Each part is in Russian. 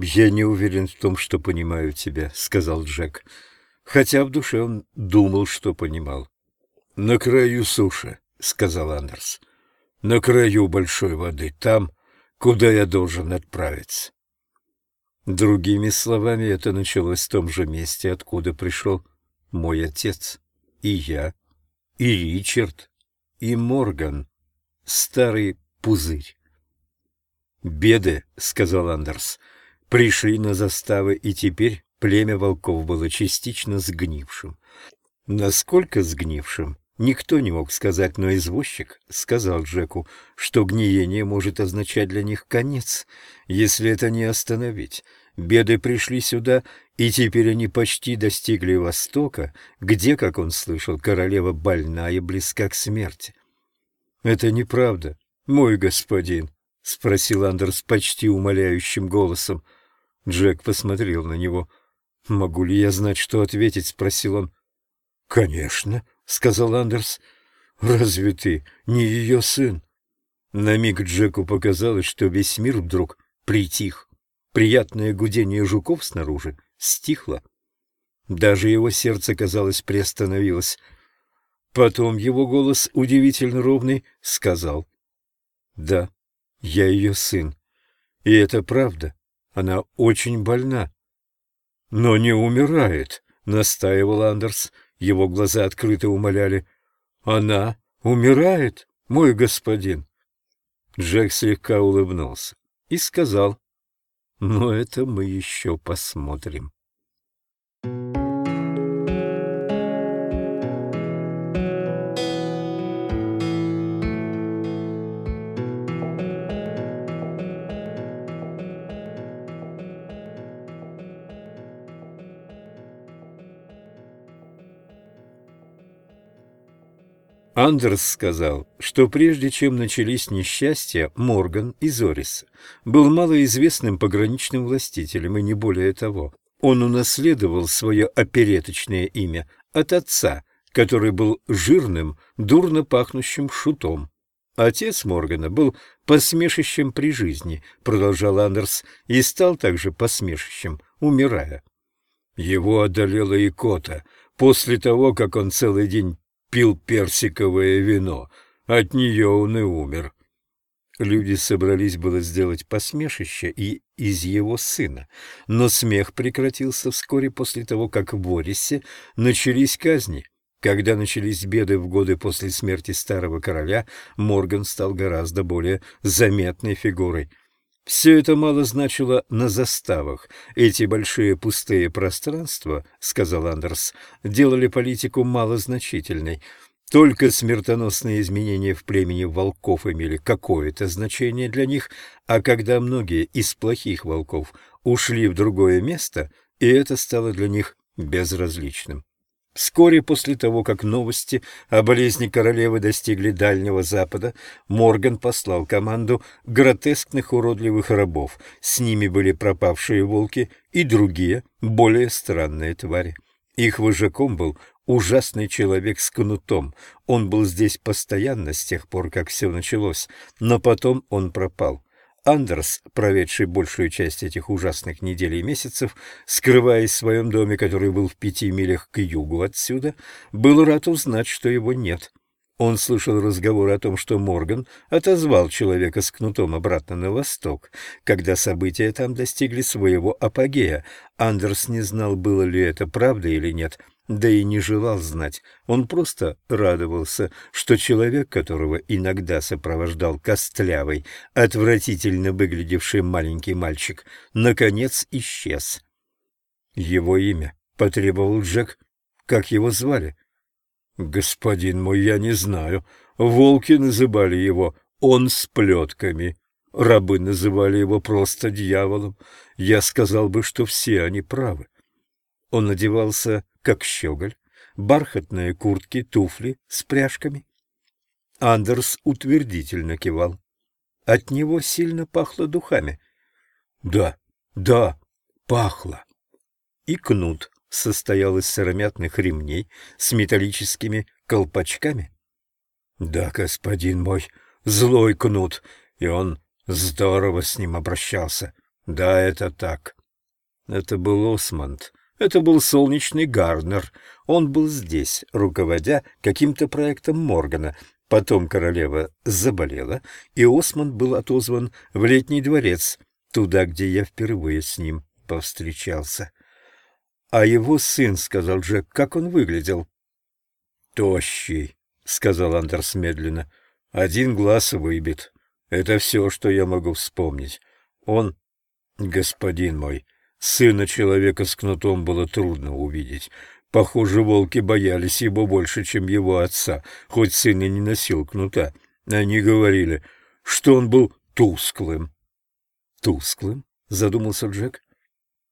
«Я не уверен в том, что понимаю тебя», — сказал Джек, хотя в душе он думал, что понимал. «На краю суши», — сказал Андерс. «На краю большой воды, там, куда я должен отправиться». Другими словами, это началось в том же месте, откуда пришел мой отец, и я, и Ричард, и Морган, старый пузырь. «Беды», — сказал Андерс, — «пришли на заставы, и теперь племя волков было частично сгнившим. Насколько сгнившим, никто не мог сказать, но извозчик сказал Джеку, что гниение может означать для них конец, если это не остановить. Беды пришли сюда, и теперь они почти достигли Востока, где, как он слышал, королева больна и близка к смерти. «Это неправда, мой господин», — спросил Андерс почти умоляющим голосом. Джек посмотрел на него. «Могу ли я знать, что ответить?» — спросил он. «Конечно», — сказал Андерс. «Разве ты не ее сын?» На миг Джеку показалось, что весь мир вдруг притих. Приятное гудение жуков снаружи стихло. Даже его сердце, казалось, приостановилось. Потом его голос, удивительно ровный, сказал. «Да, я ее сын. И это правда. Она очень больна». «Но не умирает», — настаивал Андерс. Его глаза открыто умоляли. «Она умирает, мой господин». Джек слегка улыбнулся и сказал но это мы еще посмотрим. Андерс сказал, что прежде чем начались несчастья, Морган из Ориса был малоизвестным пограничным властителем и не более того. Он унаследовал свое опереточное имя от отца, который был жирным, дурно пахнущим шутом. Отец Моргана был посмешищем при жизни, продолжал Андерс, и стал также посмешищем, умирая. Его одолела икота после того, как он целый день пил персиковое вино. От нее он и умер. Люди собрались было сделать посмешище и из его сына, но смех прекратился вскоре после того, как в Борисе начались казни. Когда начались беды в годы после смерти старого короля, Морган стал гораздо более заметной фигурой. Все это мало значило на заставах. Эти большие пустые пространства, — сказал Андерс, — делали политику малозначительной. Только смертоносные изменения в племени волков имели какое-то значение для них, а когда многие из плохих волков ушли в другое место, и это стало для них безразличным. Вскоре после того, как новости о болезни королевы достигли Дальнего Запада, Морган послал команду гротескных уродливых рабов. С ними были пропавшие волки и другие, более странные твари. Их вожаком был ужасный человек с кнутом. Он был здесь постоянно с тех пор, как все началось, но потом он пропал. Андерс, проведший большую часть этих ужасных недель и месяцев, скрываясь в своем доме, который был в пяти милях к югу отсюда, был рад узнать, что его нет. Он слышал разговор о том, что Морган отозвал человека с кнутом обратно на восток, когда события там достигли своего апогея. Андерс не знал, было ли это правда или нет — да и не желал знать. Он просто радовался, что человек, которого иногда сопровождал костлявый, отвратительно выглядевший маленький мальчик, наконец исчез. Его имя потребовал Джек. Как его звали? Господин мой, я не знаю. Волки называли его «он с плетками». Рабы называли его просто дьяволом. Я сказал бы, что все они правы. Он надевался как щеголь, бархатные куртки, туфли с пряжками. Андерс утвердительно кивал. От него сильно пахло духами. Да, да, пахло. И кнут состоял из сыромятных ремней с металлическими колпачками. Да, господин мой, злой кнут, и он здорово с ним обращался. Да, это так. Это был Осмонд. Это был солнечный Гарднер. Он был здесь, руководя каким-то проектом Моргана. Потом королева заболела, и Осмонд был отозван в летний дворец, туда, где я впервые с ним повстречался. — А его сын, — сказал Джек, — как он выглядел? — Тощий, — сказал Андерс медленно. — Один глаз выбит. Это все, что я могу вспомнить. Он... Господин мой, сына человека с кнутом было трудно увидеть. Похоже, волки боялись его больше, чем его отца, хоть сын и не носил кнута. Они говорили, что он был тусклым. «Тусклым?» — задумался Джек.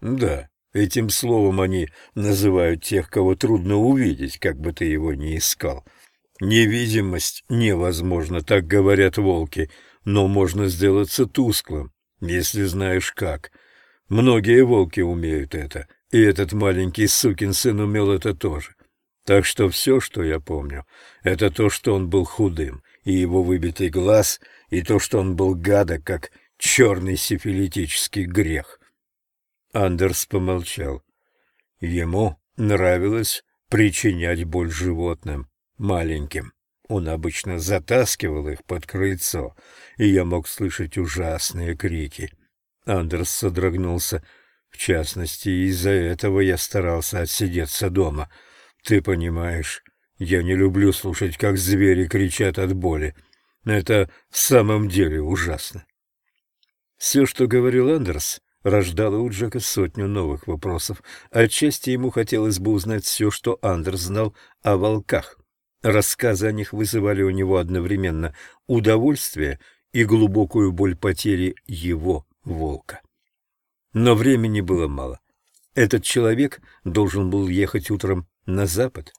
«Да, этим словом они называют тех, кого трудно увидеть, как бы ты его ни искал. Невидимость невозможна, так говорят волки, но можно сделаться тусклым, если знаешь как. Многие волки умеют это, и этот маленький сукин сын умел это тоже. Так что все, что я помню, это то, что он был худым, и его выбитый глаз, и то, что он был гадок, как черный сифилитический грех. Андерс помолчал. Ему нравилось причинять боль животным, маленьким. Он обычно затаскивал их под крыльцо, и я мог слышать ужасные крики. Андерс содрогнулся. В частности, из-за этого я старался отсидеться дома. Ты понимаешь, я не люблю слушать, как звери кричат от боли. Это в самом деле ужасно. Все, что говорил Андерс, рождало у Джека сотню новых вопросов. Отчасти ему хотелось бы узнать все, что Андерс знал о волках. Рассказы о них вызывали у него одновременно удовольствие и глубокую боль потери его волка. Но времени было мало. Этот человек должен был ехать утром на запад,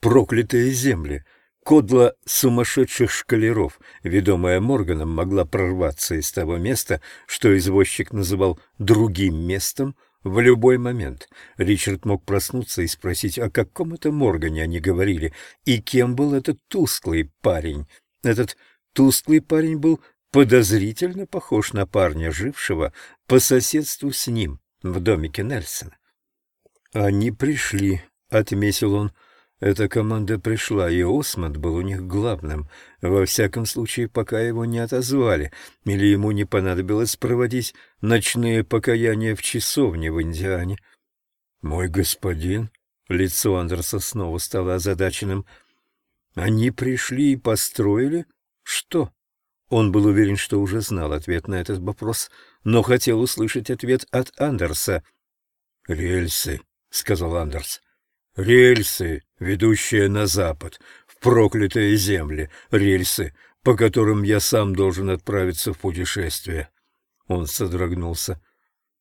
проклятые земли. Кодла сумасшедших шкалеров, ведомая Морганом, могла прорваться из того места, что извозчик называл «другим местом», в любой момент Ричард мог проснуться и спросить, о каком это Моргане они говорили, и кем был этот тусклый парень. Этот тусклый парень был подозрительно похож на парня, жившего по соседству с ним в домике Нельсона. «Они пришли», — отметил он, — эта команда пришла, и Осмонд был у них главным, во всяком случае, пока его не отозвали, или ему не понадобилось проводить ночные покаяния в часовне в Индиане. «Мой господин», — лицо Андерса снова стало озадаченным, — «они пришли и построили? Что?» Он был уверен, что уже знал ответ на этот вопрос, но хотел услышать ответ от Андерса. «Рельсы», — сказал Андерс. Рельсы, ведущие на запад, в проклятые земли, рельсы, по которым я сам должен отправиться в путешествие. Он содрогнулся.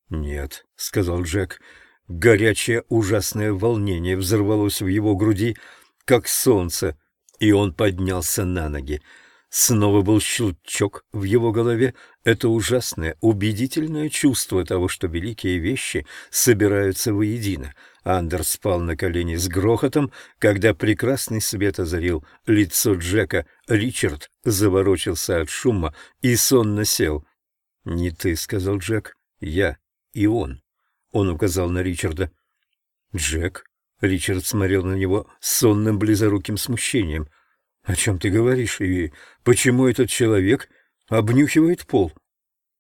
«Нет», — сказал Джек. Горячее ужасное волнение взорвалось в его груди, как солнце, и он поднялся на ноги. Снова был щелчок в его голове. Это ужасное, убедительное чувство того, что великие вещи собираются воедино. Андерс спал на колени с грохотом, когда прекрасный свет озарил лицо Джека. Ричард заворочился от шума и сонно сел. «Не ты», — сказал Джек, — «я и он». Он указал на Ричарда. «Джек?» — Ричард смотрел на него с сонным близоруким смущением. «О чем ты говоришь? И почему этот человек обнюхивает пол?»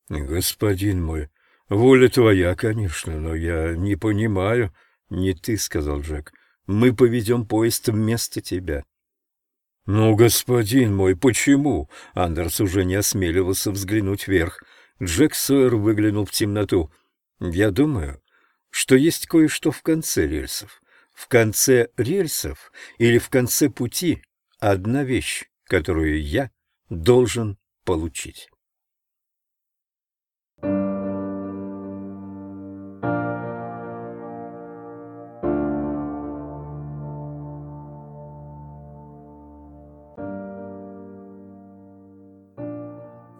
«Господин мой, воля твоя, конечно, но я не понимаю...» «Не ты», — сказал Джек. «Мы поведем поезд вместо тебя». «Ну, господин мой, почему?» Андерс уже не осмеливался взглянуть вверх. Джек Сойер выглянул в темноту. «Я думаю, что есть кое-что в конце рельсов. В конце рельсов или в конце пути одна вещь, которую я должен получить».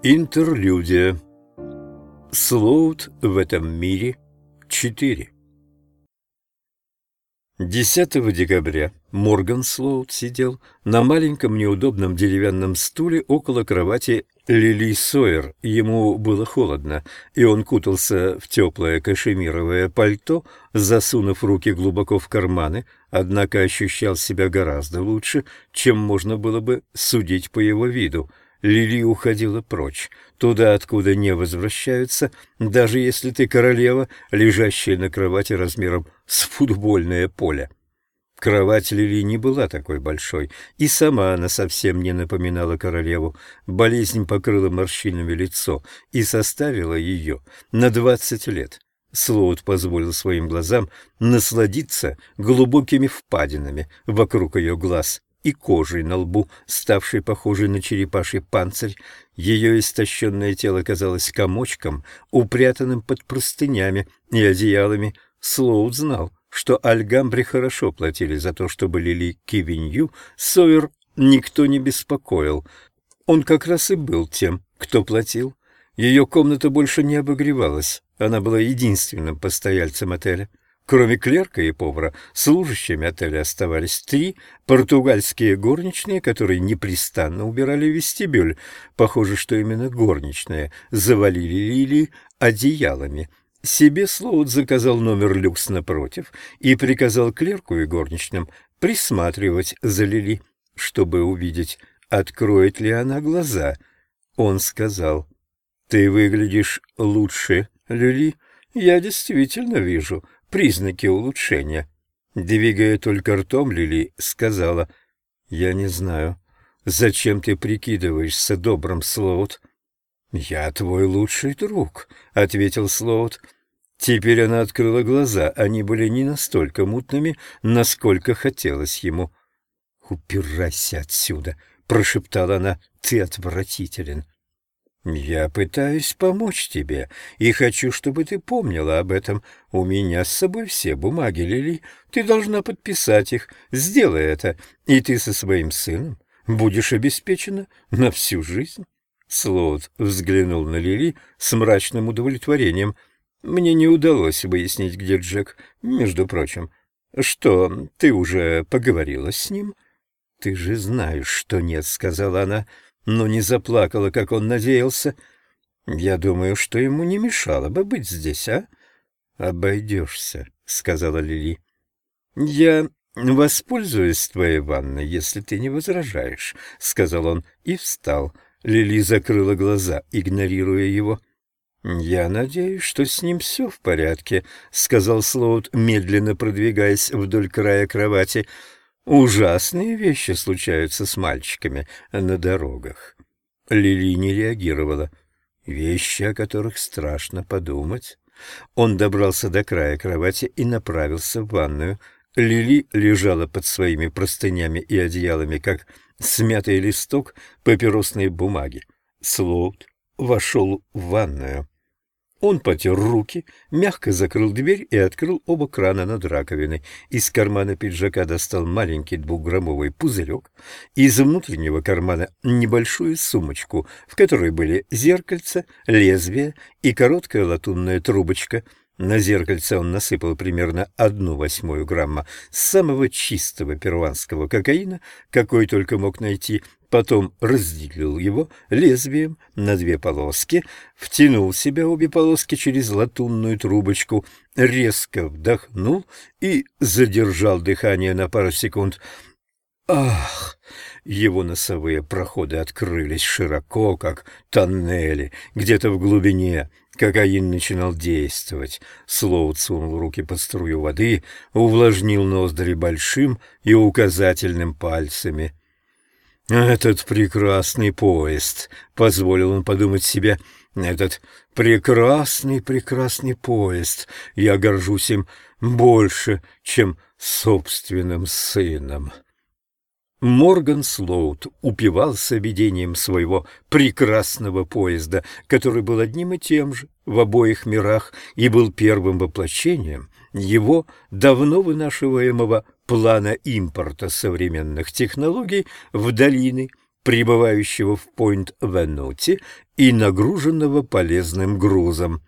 Интерлюдия. Слоут в этом мире 4. 10 декабря Морган Слоут сидел на маленьком неудобном деревянном стуле около кровати Лили Сойер. Ему было холодно, и он кутался в теплое кашемировое пальто, засунув руки глубоко в карманы, однако ощущал себя гораздо лучше, чем можно было бы судить по его виду. Лили уходила прочь, туда, откуда не возвращаются, даже если ты королева, лежащая на кровати размером с футбольное поле. Кровать Лили не была такой большой, и сама она совсем не напоминала королеву. Болезнь покрыла морщинами лицо и составила ее на двадцать лет. Слоут позволил своим глазам насладиться глубокими впадинами вокруг ее глаз и кожей на лбу, ставшей похожей на черепаший панцирь. Ее истощенное тело казалось комочком, упрятанным под простынями и одеялами. Слоут знал, что Альгамбре хорошо платили за то, чтобы Лили Кивинью Сойер никто не беспокоил. Он как раз и был тем, кто платил. Ее комната больше не обогревалась, она была единственным постояльцем отеля. Кроме клерка и повара, служащими отеля оставались три португальские горничные, которые непрестанно убирали вестибюль. Похоже, что именно горничные завалили Лили одеялами. Себе Слоуд заказал номер люкс напротив и приказал клерку и горничным присматривать за Лили, чтобы увидеть, откроет ли она глаза. Он сказал, «Ты выглядишь лучше, Лили. Я действительно вижу признаки улучшения». Двигая только ртом, Лили сказала, «Я не знаю, зачем ты прикидываешься добрым, Слоут?» «Я твой лучший друг», — ответил Слоут. Теперь она открыла глаза, они были не настолько мутными, насколько хотелось ему. «Убирайся отсюда!» — прошептала она. «Ты отвратителен!» «Я пытаюсь помочь тебе, и хочу, чтобы ты помнила об этом. У меня с собой все бумаги, Лили. Ты должна подписать их. Сделай это, и ты со своим сыном будешь обеспечена на всю жизнь». Слоут взглянул на Лили с мрачным удовлетворением — мне не удалось выяснить, где Джек, между прочим. Что, ты уже поговорила с ним? Ты же знаешь, что нет, сказала она, но не заплакала, как он надеялся. Я думаю, что ему не мешало бы быть здесь, а? Обойдешься, сказала Лили. Я воспользуюсь твоей ванной, если ты не возражаешь, сказал он и встал. Лили закрыла глаза, игнорируя его. «Я надеюсь, что с ним все в порядке», — сказал Слоут, медленно продвигаясь вдоль края кровати. «Ужасные вещи случаются с мальчиками на дорогах». Лили не реагировала. «Вещи, о которых страшно подумать». Он добрался до края кровати и направился в ванную. Лили лежала под своими простынями и одеялами, как смятый листок папиросной бумаги. Слоут вошел в ванную. Он потер руки, мягко закрыл дверь и открыл оба крана над раковиной. Из кармана пиджака достал маленький двухграммовый пузырек, из внутреннего кармана небольшую сумочку, в которой были зеркальце, лезвие и короткая латунная трубочка — на зеркальце он насыпал примерно одну восьмую грамма самого чистого перуанского кокаина, какой только мог найти, потом разделил его лезвием на две полоски, втянул себя обе полоски через латунную трубочку, резко вдохнул и задержал дыхание на пару секунд. Ах! Его носовые проходы открылись широко, как тоннели, где-то в глубине. Кокаин начинал действовать. Слоут сунул руки под струю воды, увлажнил ноздри большим и указательным пальцами. «Этот прекрасный поезд», — позволил он подумать себе, — «этот прекрасный, прекрасный поезд. Я горжусь им больше, чем собственным сыном». Морган Слоут упивался видением своего прекрасного поезда, который был одним и тем же в обоих мирах и был первым воплощением его давно вынашиваемого плана импорта современных технологий в долины, прибывающего в Пойнт-Венути и нагруженного полезным грузом.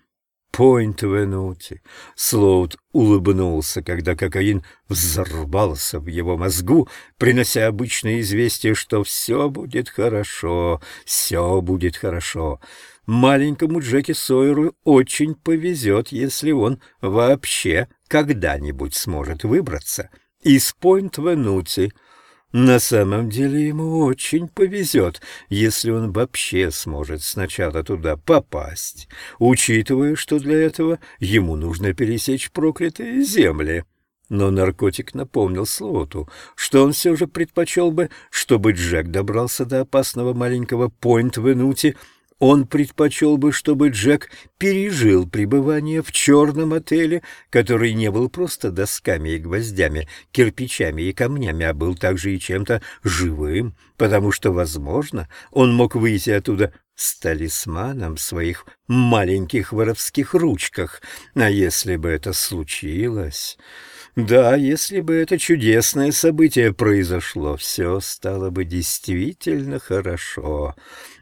Пойнт-Венути. Слоут улыбнулся, когда кокаин взорвался в его мозгу, принося обычное известие, что все будет хорошо, все будет хорошо. Маленькому Джеки Сойеру очень повезет, если он вообще когда-нибудь сможет выбраться из Пойнт-Венути. На самом деле ему очень повезет, если он вообще сможет сначала туда попасть, учитывая, что для этого ему нужно пересечь проклятые земли. Но наркотик напомнил Слоту, что он все же предпочел бы, чтобы Джек добрался до опасного маленького Пойнт-Венути, он предпочел бы, чтобы Джек пережил пребывание в черном отеле, который не был просто досками и гвоздями, кирпичами и камнями, а был также и чем-то живым, потому что, возможно, он мог выйти оттуда с талисманом в своих маленьких воровских ручках. А если бы это случилось... Да, если бы это чудесное событие произошло, все стало бы действительно хорошо.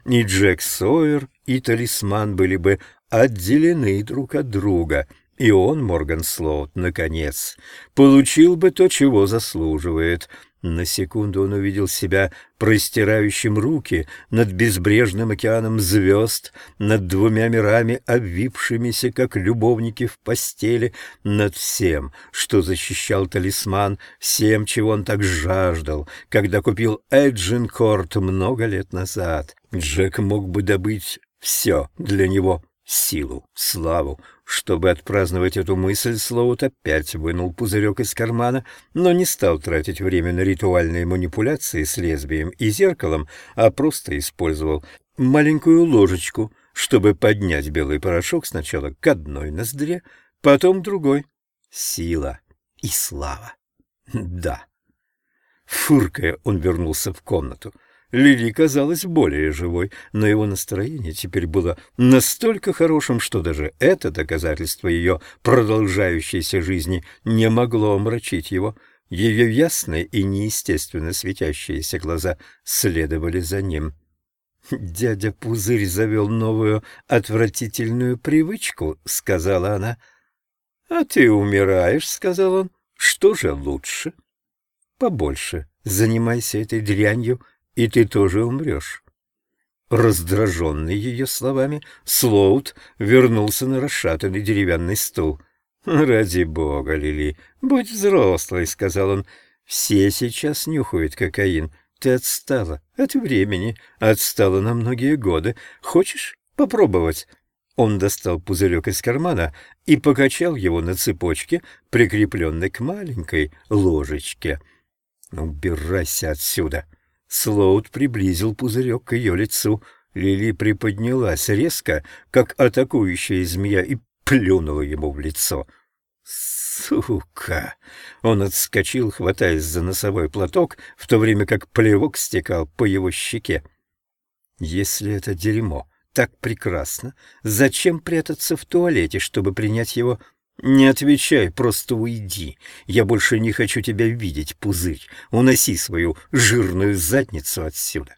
И Джек Сойер, и Талисман были бы отделены друг от друга, и он, Морган Слоут, наконец, получил бы то, чего заслуживает — на секунду он увидел себя простирающим руки над безбрежным океаном звезд, над двумя мирами, обвившимися, как любовники в постели, над всем, что защищал талисман, всем, чего он так жаждал, когда купил Эджинкорт много лет назад. Джек мог бы добыть все для него — силу, славу, чтобы отпраздновать эту мысль, Слоут опять вынул пузырек из кармана, но не стал тратить время на ритуальные манипуляции с лезвием и зеркалом, а просто использовал маленькую ложечку, чтобы поднять белый порошок сначала к одной ноздре, потом другой. Сила и слава. Да. Фыркая, он вернулся в комнату. Лили казалась более живой, но его настроение теперь было настолько хорошим, что даже это доказательство ее продолжающейся жизни не могло омрачить его. Ее ясные и неестественно светящиеся глаза следовали за ним. «Дядя Пузырь завел новую отвратительную привычку», — сказала она. «А ты умираешь», — сказал он. «Что же лучше?» «Побольше занимайся этой дрянью и ты тоже умрешь. Раздраженный ее словами, Слоут вернулся на расшатанный деревянный стул. «Ради бога, Лили, будь взрослой», — сказал он. «Все сейчас нюхают кокаин. Ты отстала от времени, отстала на многие годы. Хочешь попробовать?» Он достал пузырек из кармана и покачал его на цепочке, прикрепленной к маленькой ложечке. «Убирайся отсюда!» Слоут приблизил пузырек к ее лицу. Лили приподнялась резко, как атакующая змея, и плюнула ему в лицо. «Сука!» Он отскочил, хватаясь за носовой платок, в то время как плевок стекал по его щеке. «Если это дерьмо так прекрасно, зачем прятаться в туалете, чтобы принять его «Не отвечай, просто уйди. Я больше не хочу тебя видеть, пузырь. Уноси свою жирную задницу отсюда».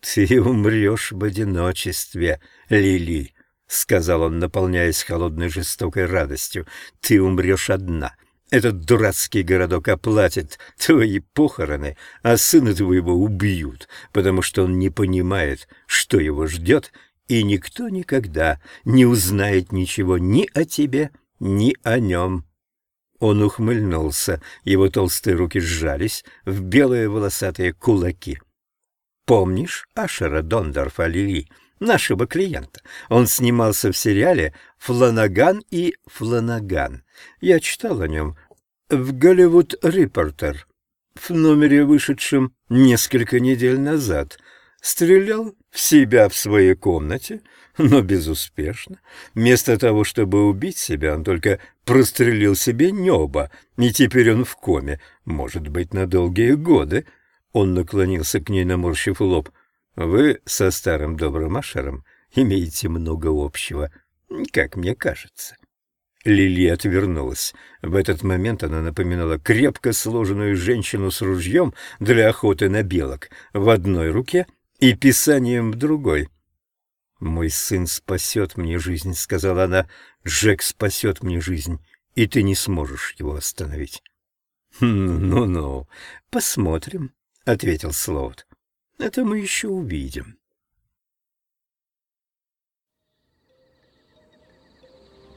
«Ты умрешь в одиночестве, Лили», — сказал он, наполняясь холодной жестокой радостью. «Ты умрешь одна. Этот дурацкий городок оплатит твои похороны, а сына твоего убьют, потому что он не понимает, что его ждет, и никто никогда не узнает ничего ни о тебе, ни о нем. Он ухмыльнулся, его толстые руки сжались в белые волосатые кулаки. «Помнишь Ашера Дондорфа Лили, нашего клиента? Он снимался в сериале «Фланаган и Фланаган». Я читал о нем в «Голливуд Репортер» в номере, вышедшем несколько недель назад. Стрелял в себя в своей комнате, но безуспешно. Вместо того, чтобы убить себя, он только прострелил себе небо, и теперь он в коме, может быть, на долгие годы. Он наклонился к ней, наморщив лоб. «Вы со старым добрым Ашером имеете много общего, как мне кажется». Лили отвернулась. В этот момент она напоминала крепко сложенную женщину с ружьем для охоты на белок в одной руке и писанием в другой. «Мой сын спасет мне жизнь», — сказала она. «Джек спасет мне жизнь, и ты не сможешь его остановить». «Хм, «Ну-ну, посмотрим», — ответил Слоут. «Это мы еще увидим».